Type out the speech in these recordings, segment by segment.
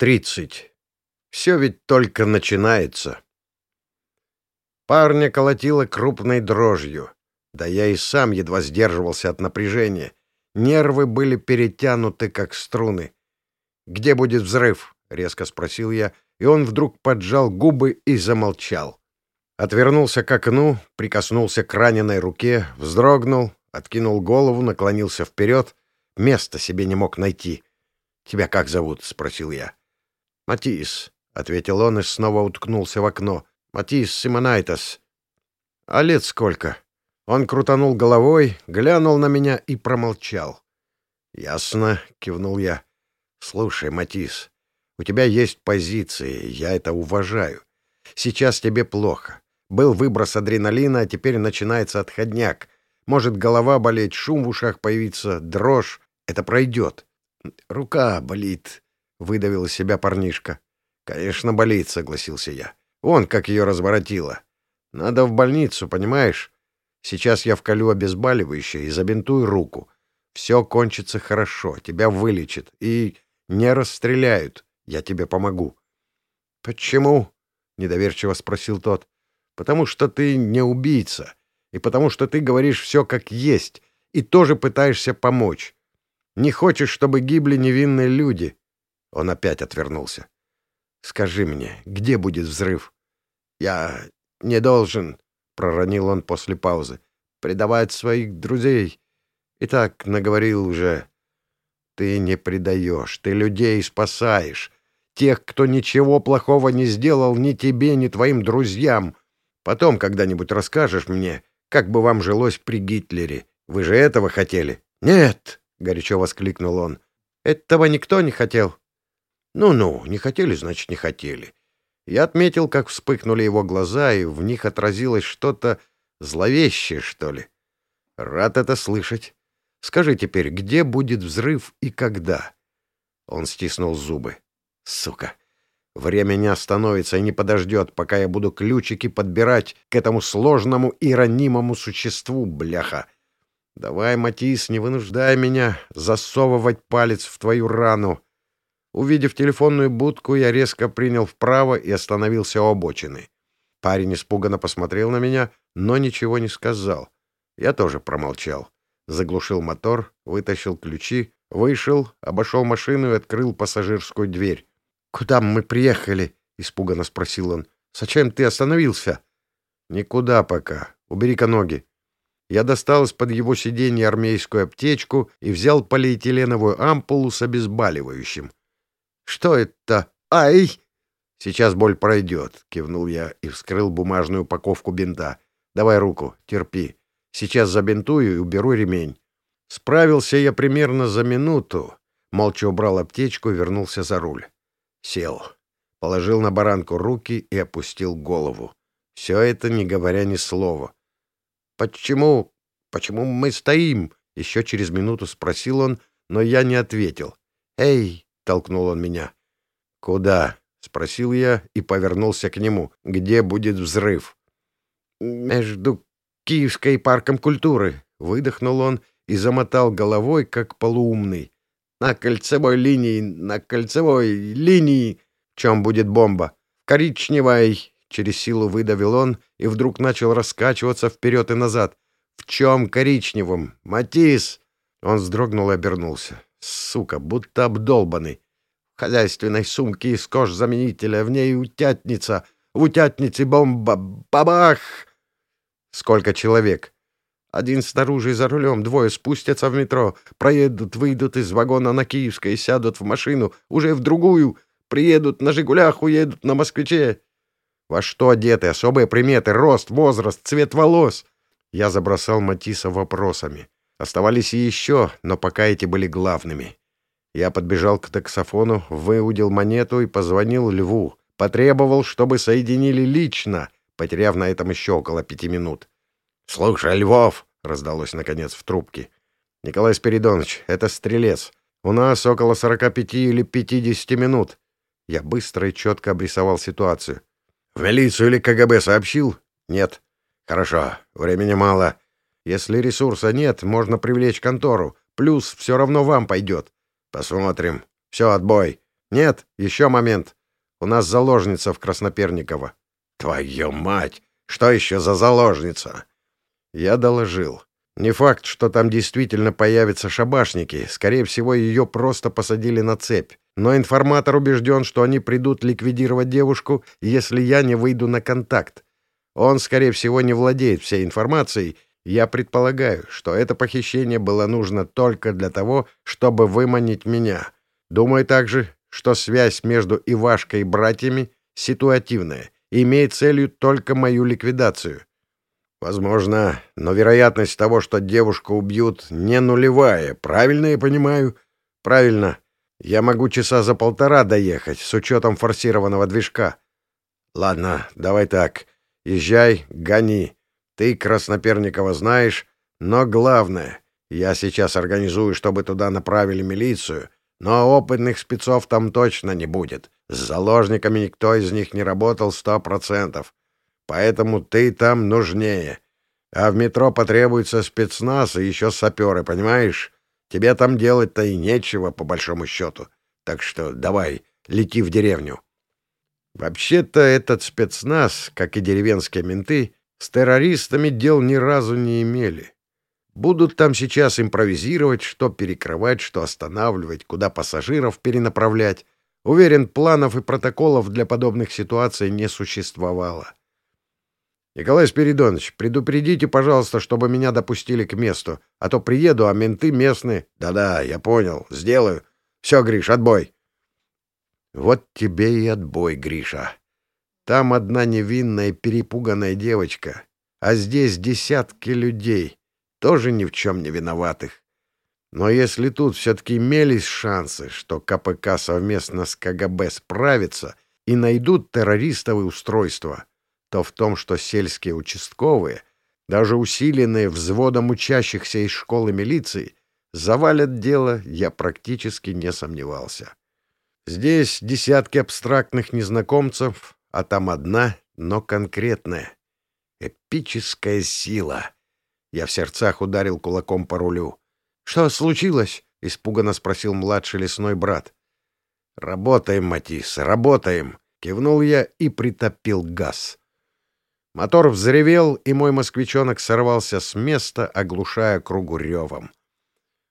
Тридцать. Все ведь только начинается. Парня колотило крупной дрожью. Да я и сам едва сдерживался от напряжения. Нервы были перетянуты, как струны. «Где будет взрыв?» — резко спросил я, и он вдруг поджал губы и замолчал. Отвернулся к окну, прикоснулся к раненой руке, вздрогнул, откинул голову, наклонился вперед. Места себе не мог найти. «Тебя как зовут?» — спросил я. «Матис», — ответил он и снова уткнулся в окно. «Матис Симонайтас». «А лет сколько?» Он крутанул головой, глянул на меня и промолчал. «Ясно», — кивнул я. «Слушай, Матис, у тебя есть позиции, я это уважаю. Сейчас тебе плохо. Был выброс адреналина, а теперь начинается отходняк. Может голова болеть, шум в ушах появиться, дрожь. Это пройдет. Рука болит, — выдавил из себя парнишка. «Конечно, болит», — согласился я. «Вон, как ее разворотило. Надо в больницу, понимаешь? Сейчас я вколю обезболивающее и забинтую руку. Все кончится хорошо, тебя вылечат и не расстреляют. Я тебе помогу». «Почему?» — недоверчиво спросил тот. «Потому что ты не убийца, и потому что ты говоришь все как есть, и тоже пытаешься помочь. Не хочешь, чтобы гибли невинные люди. Он опять отвернулся. «Скажи мне, где будет взрыв?» «Я не должен», — проронил он после паузы, — «предавать своих друзей. И так наговорил уже. Ты не предаешь, ты людей спасаешь. Тех, кто ничего плохого не сделал ни тебе, ни твоим друзьям. Потом когда-нибудь расскажешь мне, как бы вам жилось при Гитлере. Вы же этого хотели?» «Нет!» — горячо воскликнул он. «Этого никто не хотел. Ну-ну, не хотели, значит, не хотели. Я отметил, как вспыхнули его глаза, и в них отразилось что-то зловещее, что ли. Рад это слышать. Скажи теперь, где будет взрыв и когда? Он стиснул зубы. Сука. Время не остановится и не подождет, пока я буду ключики подбирать к этому сложному и ранимому существу, бляха. Давай, Матис, не вынуждай меня засовывать палец в твою рану. Увидев телефонную будку, я резко принял вправо и остановился у обочины. Парень испуганно посмотрел на меня, но ничего не сказал. Я тоже промолчал. Заглушил мотор, вытащил ключи, вышел, обошел машину и открыл пассажирскую дверь. «Куда мы приехали?» — испуганно спросил он. «Зачем ты остановился?» «Никуда пока. Убери-ка ноги». Я достал из-под его сиденья армейскую аптечку и взял полиэтиленовую ампулу с обезболивающим. Что это? Ай!» «Сейчас боль пройдет», — кивнул я и вскрыл бумажную упаковку бинта. «Давай руку, терпи. Сейчас забинтую и уберу ремень». Справился я примерно за минуту. Молча убрал аптечку и вернулся за руль. Сел. Положил на баранку руки и опустил голову. Все это не говоря ни слова. «Почему? Почему мы стоим?» Еще через минуту спросил он, но я не ответил. «Эй, толкнул он меня. «Куда?» — спросил я и повернулся к нему. «Где будет взрыв?» «Между Киевской парком культуры», — выдохнул он и замотал головой, как полуумный. «На кольцевой линии, на кольцевой линии!» «В чем будет бомба?» «Коричневой!» — через силу выдавил он и вдруг начал раскачиваться вперед и назад. «В чем коричневом? Матис!» Он вздрогнул и обернулся. Сука, будто обдолбанный. В хозяйственной сумке из кожзаменителя, в ней утятница. В утятнице бомба. Бабах! Сколько человек? Один снаружи за рулем, двое спустятся в метро, проедут, выйдут из вагона на Киевской, сядут в машину, уже в другую, приедут на «Жигулях», уедут на «Москвиче». Во что одеты? Особые приметы, рост, возраст, цвет волос? Я забросал Матисса вопросами. Оставались и еще, но пока эти были главными. Я подбежал к таксофону, выудил монету и позвонил Льву. Потребовал, чтобы соединили лично, потеряв на этом еще около пяти минут. «Слушай, Львов!» — раздалось, наконец, в трубке. «Николай Спиридонович, это стрелец. У нас около сорока пяти или пятидесяти минут». Я быстро и четко обрисовал ситуацию. «В милицию или КГБ сообщил?» «Нет». «Хорошо, времени мало. Если ресурса нет, можно привлечь контору. Плюс все равно вам пойдет. Посмотрим. Все, отбой. Нет, еще момент. У нас заложница в Красноперниково. Твою мать! Что еще за заложница? Я доложил. Не факт, что там действительно появятся шабашники. Скорее всего, ее просто посадили на цепь. Но информатор убежден, что они придут ликвидировать девушку, если я не выйду на контакт. Он, скорее всего, не владеет всей информацией. Я предполагаю, что это похищение было нужно только для того, чтобы выманить меня. Думаю также, что связь между Ивашкой и братьями ситуативная и имеет целью только мою ликвидацию. Возможно, но вероятность того, что девушку убьют, не нулевая. Правильно я понимаю? Правильно. Я могу часа за полтора доехать с учетом форсированного движка. Ладно, давай так. Езжай, гони. Ты Красноперникова знаешь, но главное, я сейчас организую, чтобы туда направили милицию, но опытных спецов там точно не будет. С заложниками никто из них не работал сто процентов. Поэтому ты там нужнее. А в метро потребуется спецназ и еще саперы, понимаешь? Тебе там делать-то и нечего, по большому счету. Так что давай, лети в деревню. Вообще-то этот спецназ, как и деревенские менты, с террористами дел ни разу не имели. Будут там сейчас импровизировать, что перекрывать, что останавливать, куда пассажиров перенаправлять. Уверен, планов и протоколов для подобных ситуаций не существовало. Николай Спиридонович, предупредите, пожалуйста, чтобы меня допустили к месту, а то приеду, а менты местные. Да-да, я понял, сделаю. Все, Гриш, отбой. Вот тебе и отбой, Гриша. Там одна невинная перепуганная девочка, а здесь десятки людей, тоже ни в чем не виноватых. Но если тут все-таки имелись шансы, что КПК совместно с КГБ справится и найдут террористовые устройства, то в том, что сельские участковые, даже усиленные взводом учащихся из школы милиции, завалят дело, я практически не сомневался. Здесь десятки абстрактных незнакомцев, а там одна, но конкретная. Эпическая сила. Я в сердцах ударил кулаком по рулю. «Что случилось?» — испуганно спросил младший лесной брат. «Работаем, Матис, работаем!» — кивнул я и притопил газ. Мотор взревел, и мой москвичонок сорвался с места, оглушая кругу ревом.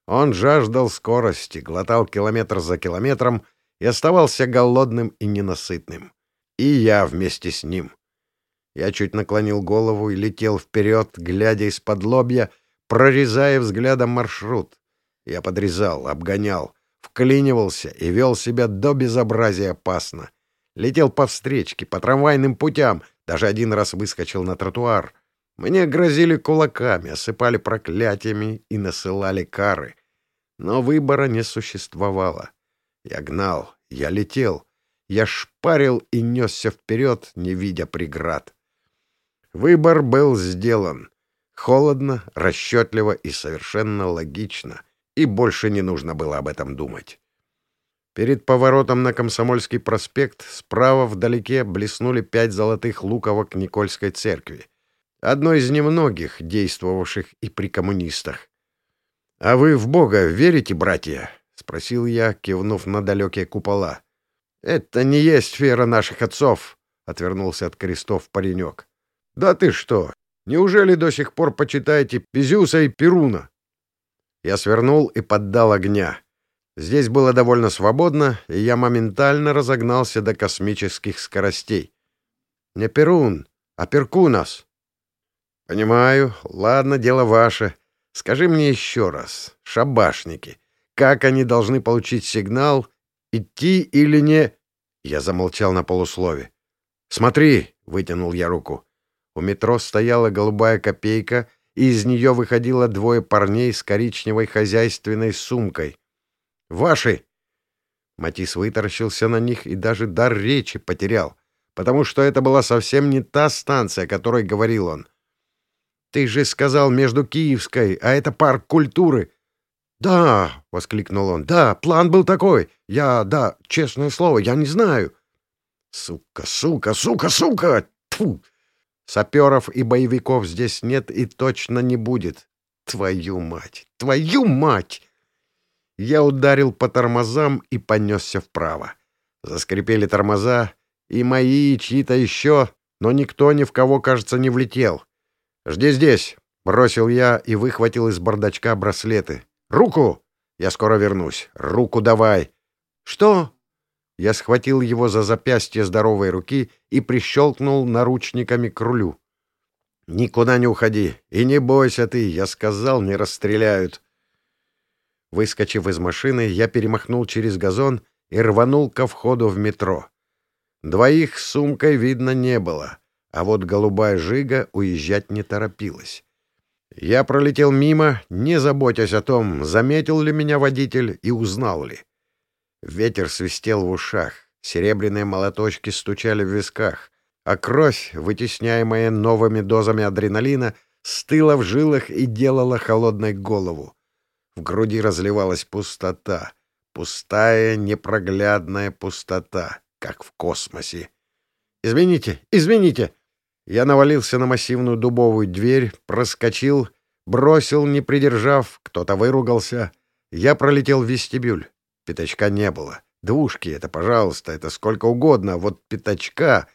Он жаждал скорости, глотал километр за километром и оставался голодным и ненасытным. И я вместе с ним. Я чуть наклонил голову и летел вперед, глядя из-под лобья, прорезая взглядом маршрут. Я подрезал, обгонял, вклинивался и вел себя до безобразия опасно. Летел по встречке, по трамвайным путям, даже один раз выскочил на тротуар. Мне грозили кулаками, осыпали проклятиями и насылали кары. Но выбора не существовало. Я гнал, я летел, я шпарил и несся вперед, не видя преград. Выбор был сделан. Холодно, расчетливо и совершенно логично. И больше не нужно было об этом думать. Перед поворотом на Комсомольский проспект справа вдалеке блеснули пять золотых луковок Никольской церкви, одной из немногих, действовавших и при коммунистах. — А вы в Бога верите, братья? — спросил я, кивнув на далекие купола. — Это не есть вера наших отцов, — отвернулся от крестов паренек. — Да ты что? Неужели до сих пор почитаете Пизюса и Перуна? Я свернул и поддал огня. Здесь было довольно свободно, и я моментально разогнался до космических скоростей. Не Перун, а Перкунас. Понимаю. Ладно, дело ваше. Скажи мне еще раз, шабашники, как они должны получить сигнал, идти или не... Я замолчал на полуслове. «Смотри!» — вытянул я руку. У метро стояла голубая копейка, и из нее выходило двое парней с коричневой хозяйственной сумкой. Ваши!» Матис вытаращился на них и даже дар речи потерял, потому что это была совсем не та станция, о которой говорил он. «Ты же сказал между Киевской, а это парк культуры!» «Да!» — воскликнул он. «Да, план был такой. Я, да, честное слово, я не знаю». «Сука, сука, сука, сука! Тьфу!» Саперов и боевиков здесь нет и точно не будет. Твою мать! Твою мать! Я ударил по тормозам и понесся вправо. Заскрипели тормоза, и мои, и чьи-то еще, но никто ни в кого, кажется, не влетел. «Жди здесь!» — бросил я и выхватил из бардачка браслеты. «Руку! Я скоро вернусь. Руку давай!» «Что?» Я схватил его за запястье здоровой руки и прищелкнул наручниками к рулю. «Никуда не уходи. И не бойся ты. Я сказал, не расстреляют». Выскочив из машины, я перемахнул через газон и рванул ко входу в метро. Двоих с сумкой видно не было, а вот голубая жига уезжать не торопилась. Я пролетел мимо, не заботясь о том, заметил ли меня водитель и узнал ли. Ветер свистел в ушах, серебряные молоточки стучали в висках, а кровь, вытесняемая новыми дозами адреналина, стыла в жилах и делала холодной голову. В груди разливалась пустота, пустая, непроглядная пустота, как в космосе. «Извините, извините!» Я навалился на массивную дубовую дверь, проскочил, бросил, не придержав, кто-то выругался. Я пролетел в вестибюль. Пятачка не было. Двушки — это, пожалуйста, это сколько угодно, вот пятачка...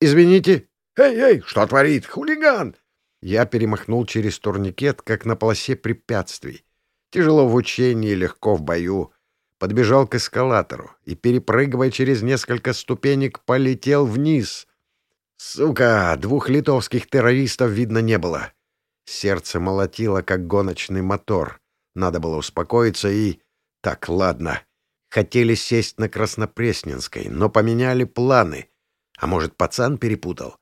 Извините. Эй, эй, что творит? Хулиган! Я перемахнул через турникет, как на полосе препятствий. Тяжело в учении, легко в бою. Подбежал к эскалатору и, перепрыгивая через несколько ступенек, полетел вниз. Сука, двух литовских террористов видно не было. Сердце молотило, как гоночный мотор. Надо было успокоиться и... Так, ладно. Хотели сесть на Краснопресненской, но поменяли планы. А может, пацан перепутал?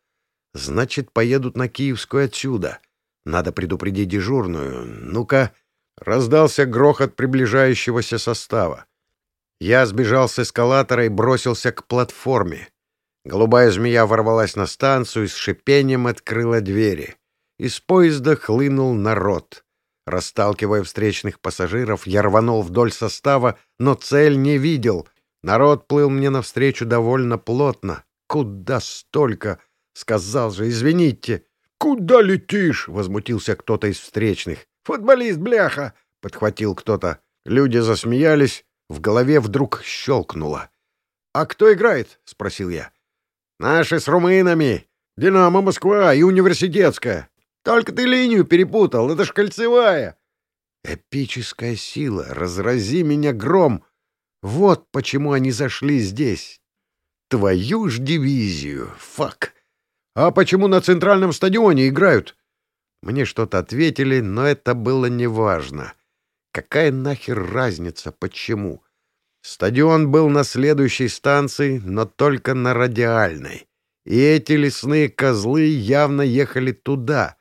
Значит, поедут на Киевскую отсюда. Надо предупредить дежурную. Ну-ка. Раздался грохот приближающегося состава. Я сбежал с эскалатора и бросился к платформе. Голубая змея ворвалась на станцию и с шипением открыла двери. Из поезда хлынул народ. Расталкивая встречных пассажиров, я рванул вдоль состава, но цель не видел. Народ плыл мне навстречу довольно плотно. «Куда столько?» — сказал же, «извините». «Куда летишь?» — возмутился кто-то из встречных. «Футболист, бляха!» — подхватил кто-то. Люди засмеялись, в голове вдруг щелкнуло. «А кто играет?» — спросил я. «Наши с румынами. Динамо Москва и университетская. Только ты линию перепутал, это ж кольцевая. Эпическая сила, разрази меня гром. Вот почему они зашли здесь. Твою ж дивизию, фак. А почему на центральном стадионе играют? Мне что-то ответили, но это было неважно. Какая нахер разница, почему? Стадион был на следующей станции, но только на радиальной. И эти лесные козлы явно ехали туда —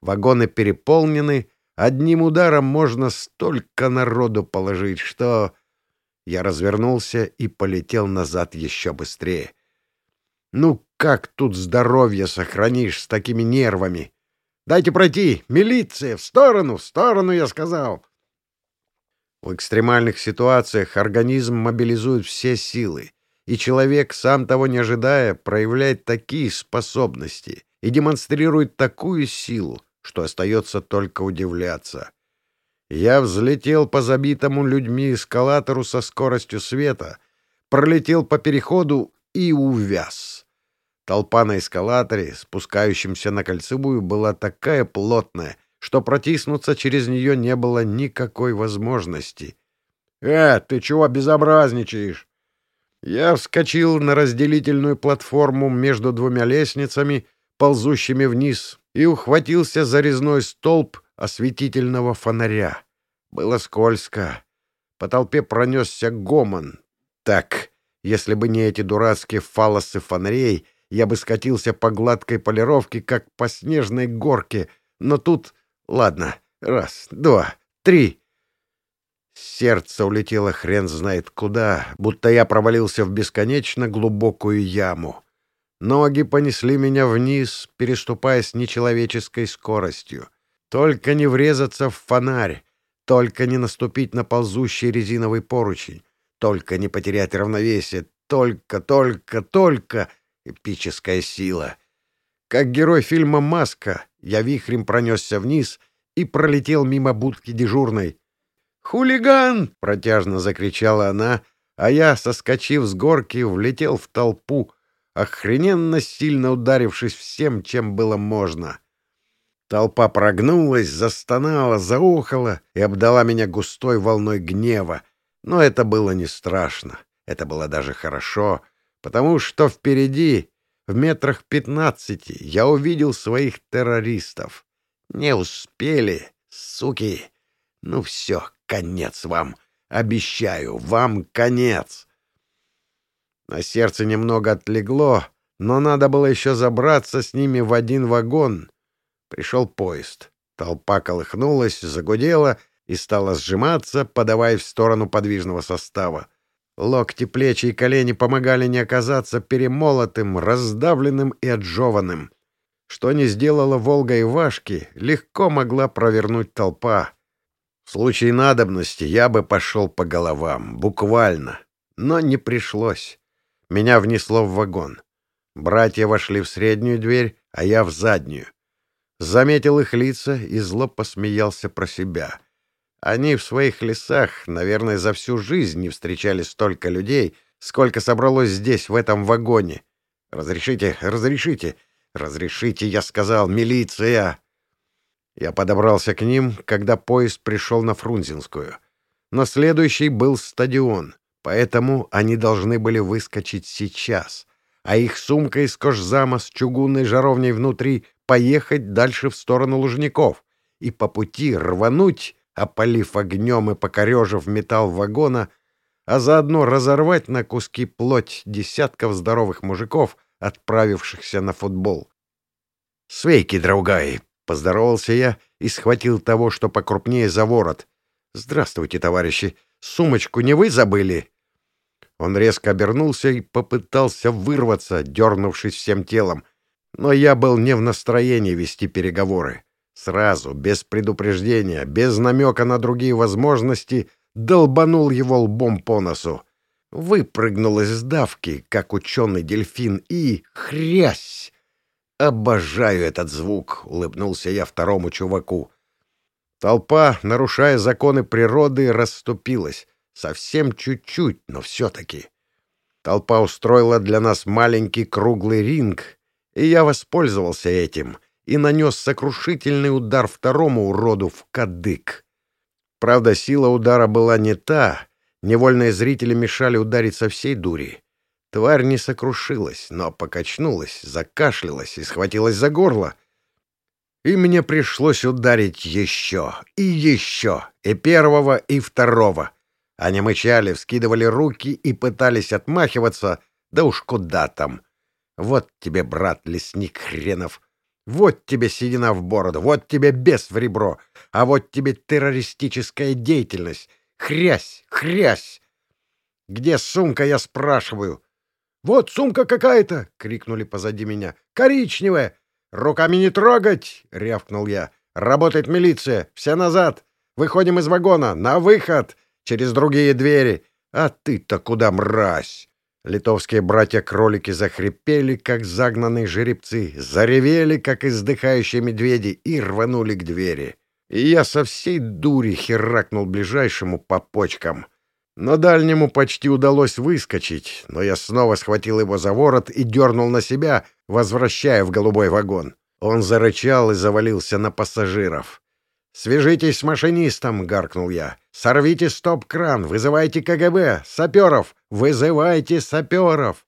Вагоны переполнены, одним ударом можно столько народу положить, что... Я развернулся и полетел назад еще быстрее. Ну как тут здоровье сохранишь с такими нервами? Дайте пройти! Милиция! В сторону! В сторону, я сказал! В экстремальных ситуациях организм мобилизует все силы, и человек, сам того не ожидая, проявляет такие способности и демонстрирует такую силу, что остается только удивляться. Я взлетел по забитому людьми эскалатору со скоростью света, пролетел по переходу и увяз. Толпа на эскалаторе, спускающемся на кольцевую, была такая плотная, что протиснуться через нее не было никакой возможности. «Э, ты чего безобразничаешь?» Я вскочил на разделительную платформу между двумя лестницами, ползущими вниз, и ухватился за резной столб осветительного фонаря. Было скользко. По толпе пронесся гомон. Так, если бы не эти дурацкие фалосы фонарей, я бы скатился по гладкой полировке, как по снежной горке. Но тут... Ладно, раз, два, три. Сердце улетело хрен знает куда, будто я провалился в бесконечно глубокую яму. Ноги понесли меня вниз, переступая с нечеловеческой скоростью. Только не врезаться в фонарь, только не наступить на ползущий резиновый поручень, только не потерять равновесие, только, только, только эпическая сила. Как герой фильма «Маска» я вихрем пронесся вниз и пролетел мимо будки дежурной. «Хулиган!» — протяжно закричала она, а я, соскочив с горки, влетел в толпу, охрененно сильно ударившись всем, чем было можно. Толпа прогнулась, застонала, заохала и обдала меня густой волной гнева. Но это было не страшно. Это было даже хорошо, потому что впереди, в метрах пятнадцати, я увидел своих террористов. Не успели, суки. Ну все, конец вам. Обещаю, вам конец. На сердце немного отлегло, но надо было еще забраться с ними в один вагон. Пришел поезд. Толпа колыхнулась, загудела и стала сжиматься, подавая в сторону подвижного состава. Локти, плечи и колени помогали не оказаться перемолотым, раздавленным и отжеванным. Что не сделала Волга и Вашки, легко могла провернуть толпа. В случае надобности я бы пошел по головам, буквально. Но не пришлось. Меня внесло в вагон. Братья вошли в среднюю дверь, а я в заднюю. Заметил их лица и зло посмеялся про себя — они в своих лесах, наверное, за всю жизнь не встречали столько людей, сколько собралось здесь, в этом вагоне. «Разрешите, разрешите, разрешите», — я сказал, — «милиция». Я подобрался к ним, когда поезд пришел на Фрунзенскую. Но следующий был стадион, поэтому они должны были выскочить сейчас, а их сумка из кожзама с чугунной жаровней внутри поехать дальше в сторону Лужников и по пути рвануть опалив огнем и покорежив металл вагона, а заодно разорвать на куски плоть десятков здоровых мужиков, отправившихся на футбол. «Свейки, другай!» — поздоровался я и схватил того, что покрупнее за ворот. «Здравствуйте, товарищи! Сумочку не вы забыли?» Он резко обернулся и попытался вырваться, дернувшись всем телом. Но я был не в настроении вести переговоры. Сразу, без предупреждения, без намека на другие возможности, долбанул его лбом по носу. Выпрыгнул из давки, как ученый дельфин, и хрясь! «Обожаю этот звук!» — улыбнулся я второму чуваку. Толпа, нарушая законы природы, расступилась. Совсем чуть-чуть, но все-таки. Толпа устроила для нас маленький круглый ринг, и я воспользовался этим — и нанес сокрушительный удар второму уроду в кадык. Правда, сила удара была не та, невольные зрители мешали ударить со всей дури. Тварь не сокрушилась, но покачнулась, закашлялась и схватилась за горло. И мне пришлось ударить еще, и еще, и первого, и второго. Они мычали, вскидывали руки и пытались отмахиваться, да уж куда там. Вот тебе, брат, лесник хренов, вот тебе седина в бороду, вот тебе бес в ребро, а вот тебе террористическая деятельность. Хрясь, хрясь! Где сумка, я спрашиваю? Вот сумка какая-то! — крикнули позади меня. Коричневая! Руками не трогать! — рявкнул я. Работает милиция! Все назад! Выходим из вагона! На выход! Через другие двери! А ты-то куда, мразь? Литовские братья-кролики захрипели, как загнанные жеребцы, заревели, как издыхающие медведи, и рванули к двери. И я со всей дури херакнул ближайшему по почкам. Но дальнему почти удалось выскочить, но я снова схватил его за ворот и дернул на себя, возвращая в голубой вагон. Он зарычал и завалился на пассажиров. «Свяжитесь с машинистом!» — гаркнул я. «Сорвите стоп-кран! Вызывайте КГБ! Саперов! Вызывайте саперов!»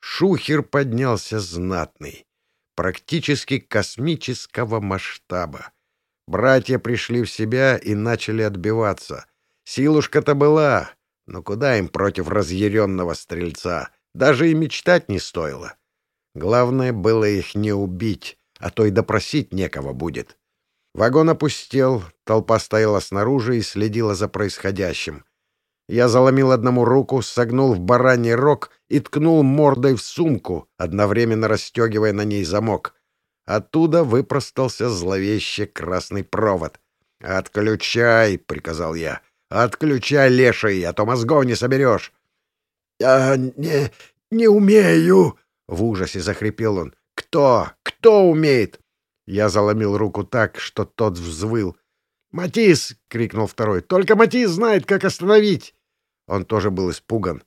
Шухер поднялся знатный, практически космического масштаба. Братья пришли в себя и начали отбиваться. Силушка-то была, но куда им против разъяренного стрельца? Даже и мечтать не стоило. Главное было их не убить, а то и допросить некого будет. Вагон опустел, толпа стояла снаружи и следила за происходящим. Я заломил одному руку, согнул в бараний рог и ткнул мордой в сумку, одновременно расстегивая на ней замок. Оттуда выпростался зловеще красный провод. «Отключай!» — приказал я. «Отключай, леший, а то мозгов не соберешь!» «Я не... не умею!» — в ужасе захрипел он. «Кто? Кто умеет? Я заломил руку так, что тот взвыл. «Матис!» — крикнул второй. «Только Матис знает, как остановить!» Он тоже был испуган.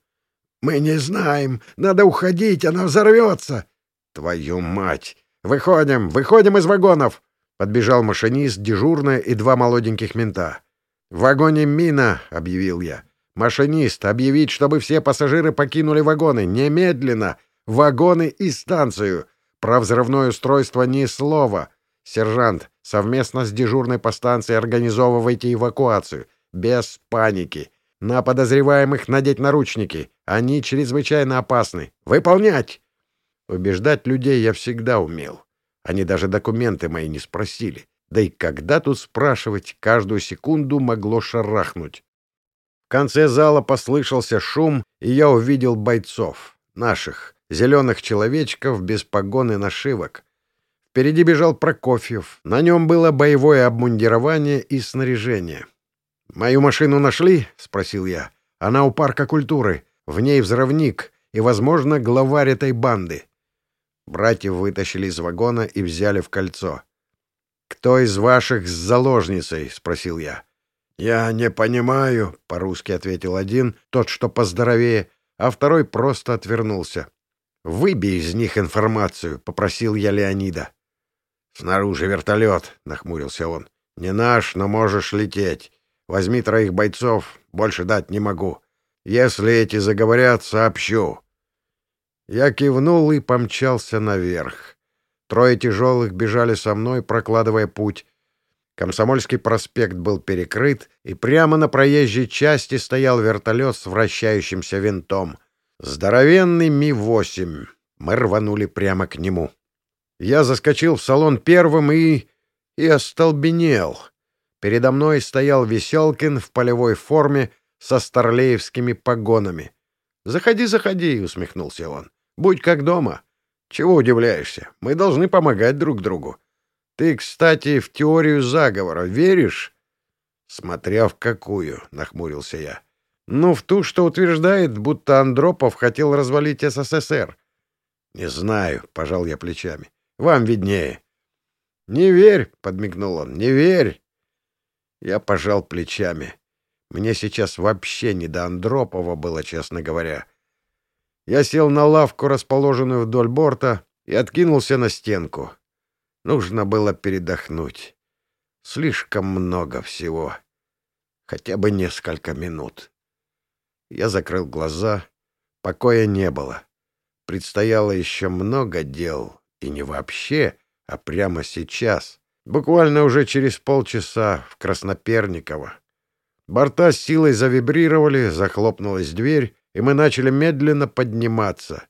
«Мы не знаем. Надо уходить, она взорвется!» «Твою мать! Выходим! Выходим из вагонов!» Подбежал машинист, дежурная и два молоденьких мента. «В вагоне мина!» — объявил я. «Машинист, объявить, чтобы все пассажиры покинули вагоны! Немедленно! Вагоны и станцию! Про взрывное устройство ни слова! Сержант, совместно с дежурной по станции организовывайте эвакуацию. Без паники. На подозреваемых надеть наручники. Они чрезвычайно опасны. Выполнять!» Убеждать людей я всегда умел. Они даже документы мои не спросили. Да и когда тут спрашивать, каждую секунду могло шарахнуть. В конце зала послышался шум, и я увидел бойцов, наших, зеленых человечков без погон и нашивок. Впереди бежал Прокофьев. На нем было боевое обмундирование и снаряжение. «Мою машину нашли?» — спросил я. «Она у парка культуры. В ней взрывник и, возможно, главарь этой банды». Братьев вытащили из вагона и взяли в кольцо. «Кто из ваших с заложницей?» — спросил я. «Я не понимаю», — по-русски ответил один, тот, что поздоровее, а второй просто отвернулся. «Выбей из них информацию», — попросил я Леонида. «Снаружи вертолет», — нахмурился он. «Не наш, но можешь лететь. Возьми троих бойцов, больше дать не могу. Если эти заговорят, сообщу». Я кивнул и помчался наверх. Трое тяжелых бежали со мной, прокладывая путь. Комсомольский проспект был перекрыт, и прямо на проезжей части стоял вертолет с вращающимся винтом. Здоровенный Ми-8. Мы рванули прямо к нему. Я заскочил в салон первым и... и остолбенел. Передо мной стоял Веселкин в полевой форме со старлеевскими погонами. «Заходи, заходи», — усмехнулся он. «Будь как дома. Чего удивляешься? Мы должны помогать друг другу. Ты, кстати, в теорию заговора веришь?» «Смотря в какую», — нахмурился я. «Ну, в ту, что утверждает, будто Андропов хотел развалить СССР». «Не знаю», — пожал я плечами. Вам виднее. — Не верь, — подмигнул он, — не верь. Я пожал плечами. Мне сейчас вообще не до Андропова было, честно говоря. Я сел на лавку, расположенную вдоль борта, и откинулся на стенку. Нужно было передохнуть. Слишком много всего. Хотя бы несколько минут. Я закрыл глаза. Покоя не было. Предстояло еще много дел. И не вообще, а прямо сейчас. Буквально уже через полчаса в Красноперниково. Борта с силой завибрировали, захлопнулась дверь, и мы начали медленно подниматься.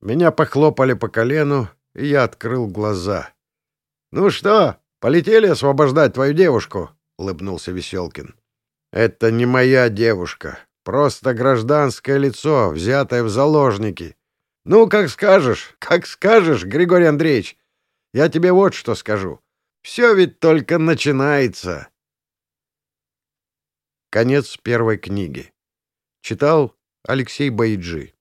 Меня похлопали по колену, и я открыл глаза. — Ну что, полетели освобождать твою девушку? — улыбнулся Веселкин. — Это не моя девушка. Просто гражданское лицо, взятое в заложники. Ну, как скажешь, как скажешь, Григорий Андреевич. Я тебе вот что скажу. Все ведь только начинается. Конец первой книги. Читал Алексей Байджи.